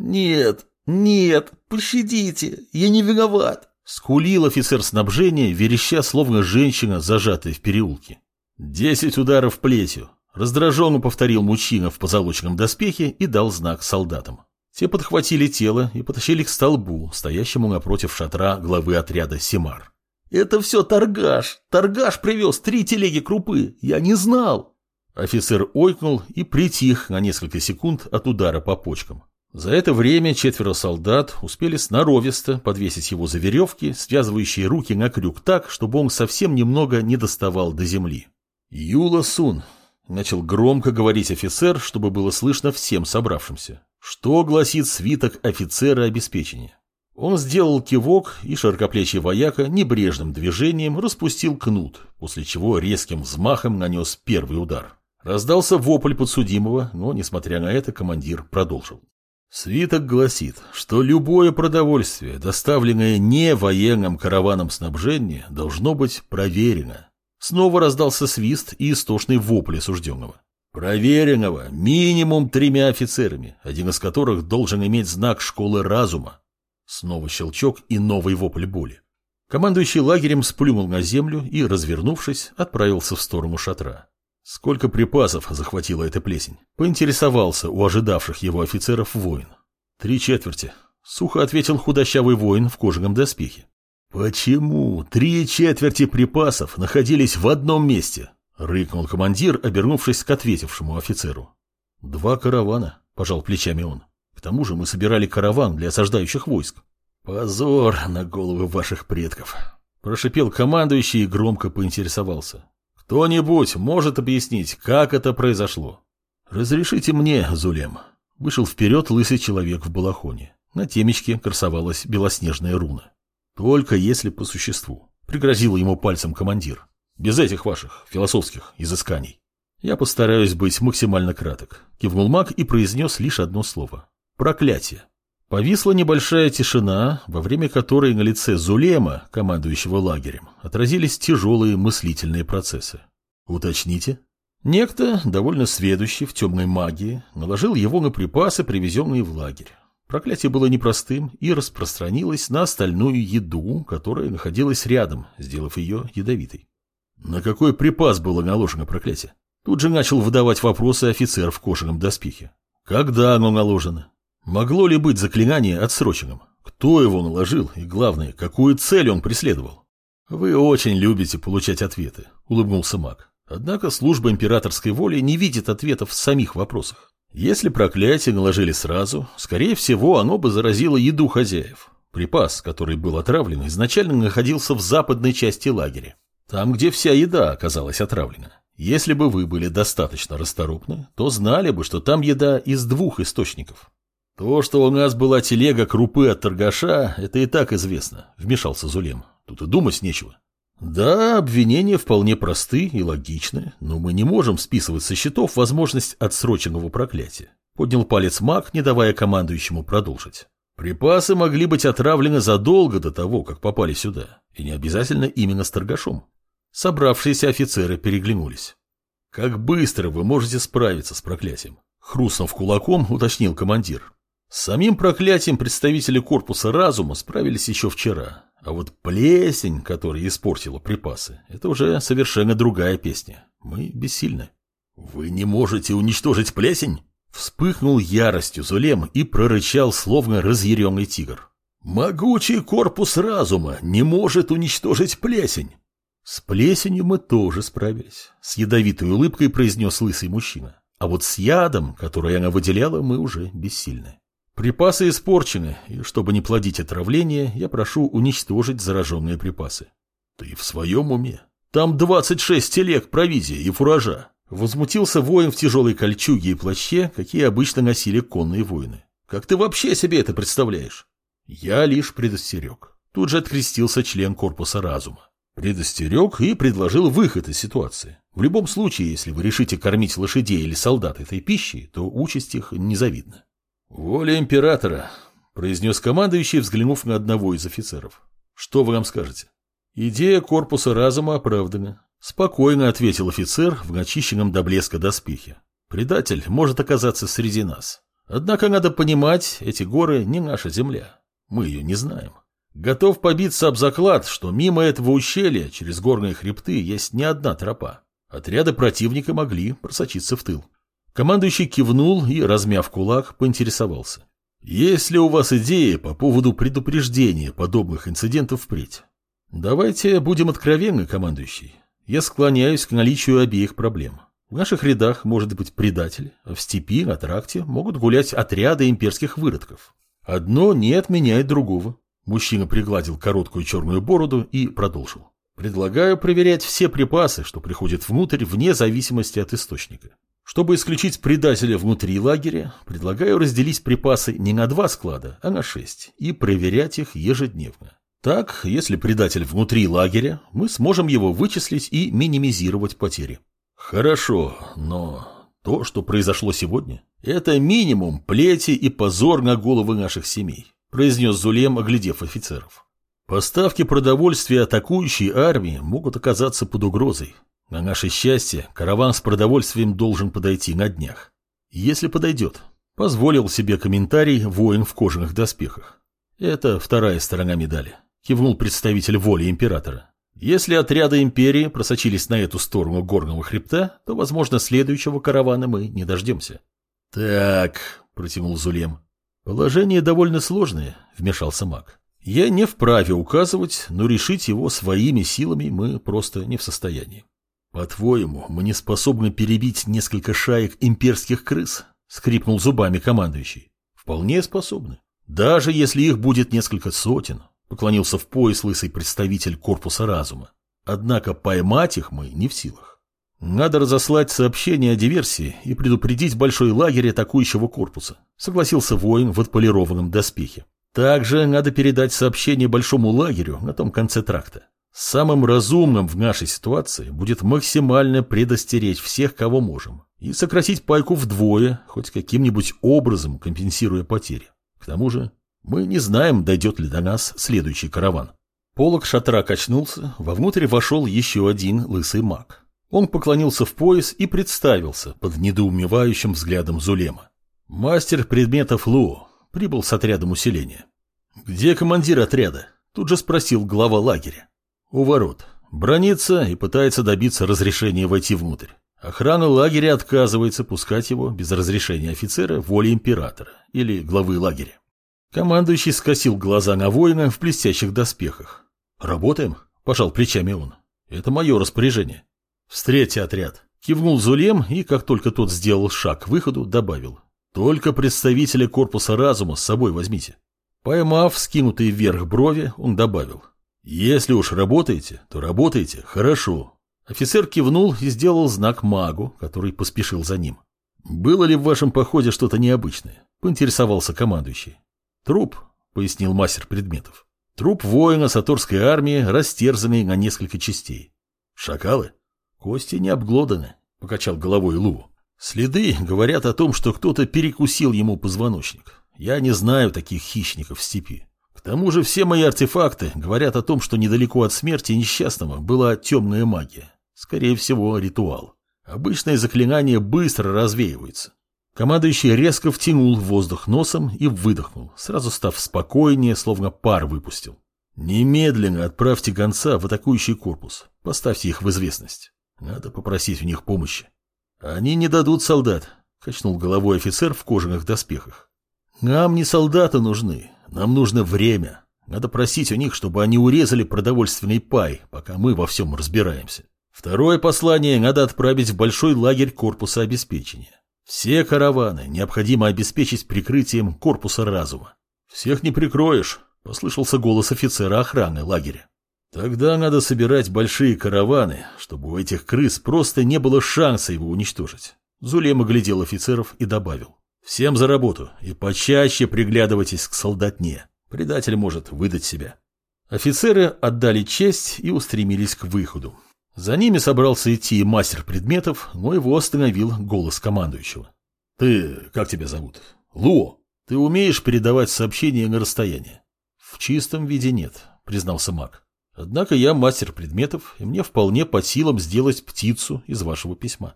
«Нет, нет, пощадите, я не виноват!» Скулил офицер снабжения, вереща, словно женщина, зажатая в переулке. «Десять ударов плетью!» Раздраженно повторил мужчина в позолоченном доспехе и дал знак солдатам. Те подхватили тело и потащили к столбу, стоящему напротив шатра главы отряда Симар. «Это все торгаш! Торгаш привез три телеги крупы! Я не знал!» Офицер ойкнул и притих на несколько секунд от удара по почкам. За это время четверо солдат успели сноровисто подвесить его за веревки, связывающие руки на крюк так, чтобы он совсем немного не доставал до земли. «Юла Сун», — начал громко говорить офицер, чтобы было слышно всем собравшимся. Что гласит свиток офицера обеспечения? Он сделал кивок, и широкоплечий вояка небрежным движением распустил кнут, после чего резким взмахом нанес первый удар. Раздался вопль подсудимого, но, несмотря на это, командир продолжил. Свиток гласит, что любое продовольствие, доставленное не военным караваном снабжения, должно быть проверено. Снова раздался свист и истошный вопль осужденного. Проверенного минимум тремя офицерами, один из которых должен иметь знак школы разума. Снова щелчок и новый вопль боли. Командующий лагерем сплюнул на землю и, развернувшись, отправился в сторону шатра. Сколько припасов захватила эта плесень? Поинтересовался у ожидавших его офицеров воин. Три четверти. Сухо ответил худощавый воин в кожаном доспехе. Почему три четверти припасов находились в одном месте? Рыкнул командир, обернувшись к ответившему офицеру. «Два каравана», — пожал плечами он. «К тому же мы собирали караван для осаждающих войск». «Позор на головы ваших предков», — прошипел командующий и громко поинтересовался. «Кто-нибудь может объяснить, как это произошло?» «Разрешите мне, Зулем». Вышел вперед лысый человек в балахоне. На темечке красовалась белоснежная руна. «Только если по существу», — пригрозил ему пальцем командир. Без этих ваших философских изысканий. Я постараюсь быть максимально краток. Кивнул маг и произнес лишь одно слово. Проклятие. Повисла небольшая тишина, во время которой на лице Зулема, командующего лагерем, отразились тяжелые мыслительные процессы. Уточните. Некто, довольно сведущий в темной магии, наложил его на припасы, привезенные в лагерь. Проклятие было непростым и распространилось на остальную еду, которая находилась рядом, сделав ее ядовитой. На какой припас было наложено проклятие? Тут же начал выдавать вопросы офицер в кожаном доспехе. Когда оно наложено? Могло ли быть заклинание отсроченным? Кто его наложил? И главное, какую цель он преследовал? Вы очень любите получать ответы, улыбнулся маг. Однако служба императорской воли не видит ответов в самих вопросах. Если проклятие наложили сразу, скорее всего, оно бы заразило еду хозяев. Припас, который был отравлен, изначально находился в западной части лагеря. Там, где вся еда оказалась отравлена. Если бы вы были достаточно расторопны, то знали бы, что там еда из двух источников. То, что у нас была телега крупы от торгаша, это и так известно, вмешался Зулем. Тут и думать нечего. Да, обвинения вполне просты и логичны, но мы не можем списывать со счетов возможность отсроченного проклятия. Поднял палец маг, не давая командующему продолжить. Припасы могли быть отравлены задолго до того, как попали сюда, и не обязательно именно с торгашом. Собравшиеся офицеры переглянулись. «Как быстро вы можете справиться с проклятием?» Хрустнув кулаком, уточнил командир. С самим проклятием представители корпуса разума справились еще вчера. А вот плесень, которая испортила припасы, это уже совершенно другая песня. Мы бессильны. «Вы не можете уничтожить плесень?» Вспыхнул яростью Зулем и прорычал, словно разъяренный тигр. «Могучий корпус разума не может уничтожить плесень!» С плесенью мы тоже справились, с ядовитой улыбкой произнес лысый мужчина. А вот с ядом, который она выделяла, мы уже бессильны. Припасы испорчены, и чтобы не плодить отравление, я прошу уничтожить зараженные припасы. Ты в своем уме? Там 26 телег провизии и фуража. Возмутился воин в тяжелой кольчуге и плаще, какие обычно носили конные воины. Как ты вообще себе это представляешь? Я лишь предостерег. Тут же открестился член корпуса разума. Предостерег и предложил выход из ситуации. В любом случае, если вы решите кормить лошадей или солдат этой пищей, то участь их незавидна. «Воля императора», — произнес командующий, взглянув на одного из офицеров. «Что вы нам скажете?» «Идея корпуса разума оправдана», — спокойно ответил офицер в начищенном до блеска доспехе. «Предатель может оказаться среди нас. Однако надо понимать, эти горы не наша земля. Мы ее не знаем. Готов побиться об заклад, что мимо этого ущелья через горные хребты есть не одна тропа. Отряды противника могли просочиться в тыл. Командующий кивнул и, размяв кулак, поинтересовался. «Есть ли у вас идеи по поводу предупреждения подобных инцидентов впредь?» «Давайте будем откровенны, командующий. Я склоняюсь к наличию обеих проблем. В наших рядах может быть предатель, а в степи, на тракте могут гулять отряды имперских выродков. Одно не отменяет другого». Мужчина пригладил короткую черную бороду и продолжил. «Предлагаю проверять все припасы, что приходят внутрь, вне зависимости от источника. Чтобы исключить предателя внутри лагеря, предлагаю разделить припасы не на два склада, а на шесть и проверять их ежедневно. Так, если предатель внутри лагеря, мы сможем его вычислить и минимизировать потери. Хорошо, но то, что произошло сегодня, это минимум плети и позор на головы наших семей, произнес Зулем, оглядев офицеров. Поставки продовольствия атакующей армии могут оказаться под угрозой, на наше счастье, караван с продовольствием должен подойти на днях. Если подойдет, позволил себе комментарий воин в кожаных доспехах. Это вторая сторона медали. Кивнул представитель воли императора. Если отряды империи просочились на эту сторону горного хребта, то, возможно, следующего каравана мы не дождемся. Так, протянул Зулем. Положение довольно сложное, вмешался маг. Я не вправе указывать, но решить его своими силами мы просто не в состоянии. «По-твоему, мы не способны перебить несколько шаек имперских крыс?» — скрипнул зубами командующий. «Вполне способны. Даже если их будет несколько сотен», — поклонился в пояс лысый представитель корпуса разума. «Однако поймать их мы не в силах. Надо разослать сообщение о диверсии и предупредить большой лагерь атакующего корпуса», — согласился воин в отполированном доспехе. «Также надо передать сообщение большому лагерю на том конце тракта. Самым разумным в нашей ситуации будет максимально предостеречь всех, кого можем, и сократить пайку вдвое, хоть каким-нибудь образом компенсируя потери. К тому же мы не знаем, дойдет ли до нас следующий караван. Полок шатра качнулся, вовнутрь вошел еще один лысый маг. Он поклонился в пояс и представился под недоумевающим взглядом Зулема. Мастер предметов Лу прибыл с отрядом усиления. «Где командир отряда?» Тут же спросил глава лагеря. У ворот. Бронится и пытается добиться разрешения войти внутрь. Охрана лагеря отказывается пускать его без разрешения офицера воли императора или главы лагеря. Командующий скосил глаза на воина в блестящих доспехах. «Работаем?» – пожал плечами он. «Это мое распоряжение». «Встретьте отряд». Кивнул Зулем и, как только тот сделал шаг к выходу, добавил. «Только представителя корпуса разума с собой возьмите». Поймав скинутые вверх брови, он добавил. «Если уж работаете, то работайте хорошо». Офицер кивнул и сделал знак магу, который поспешил за ним. «Было ли в вашем походе что-то необычное?» – поинтересовался командующий. «Труп», – пояснил мастер предметов. «Труп воина Саторской армии, растерзанный на несколько частей. Шакалы? Кости не обглоданы», – покачал головой Лу. «Следы говорят о том, что кто-то перекусил ему позвоночник. Я не знаю таких хищников в степи. К тому же все мои артефакты говорят о том, что недалеко от смерти несчастного была темная магия. Скорее всего, ритуал. Обычное заклинание быстро развеивается. Командующий резко втянул воздух носом и выдохнул, сразу став спокойнее, словно пар выпустил. Немедленно отправьте гонца в атакующий корпус. Поставьте их в известность. Надо попросить у них помощи. Они не дадут солдат, качнул головой офицер в кожаных доспехах. Нам не солдаты нужны, нам нужно время. Надо просить у них, чтобы они урезали продовольственный пай, пока мы во всем разбираемся. Второе послание надо отправить в большой лагерь корпуса обеспечения. Все караваны необходимо обеспечить прикрытием корпуса разума. Всех не прикроешь, послышался голос офицера охраны лагеря. Тогда надо собирать большие караваны, чтобы у этих крыс просто не было шанса его уничтожить. Зулем оглядел офицеров и добавил. Всем за работу и почаще приглядывайтесь к солдатне. Предатель может выдать себя. Офицеры отдали честь и устремились к выходу. За ними собрался идти мастер предметов, но его остановил голос командующего. «Ты, как тебя зовут?» «Луо. Ты умеешь передавать сообщения на расстояние?» «В чистом виде нет», — признался маг. «Однако я мастер предметов, и мне вполне по силам сделать птицу из вашего письма».